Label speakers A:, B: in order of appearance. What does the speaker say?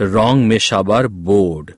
A: wrong में शाबार bored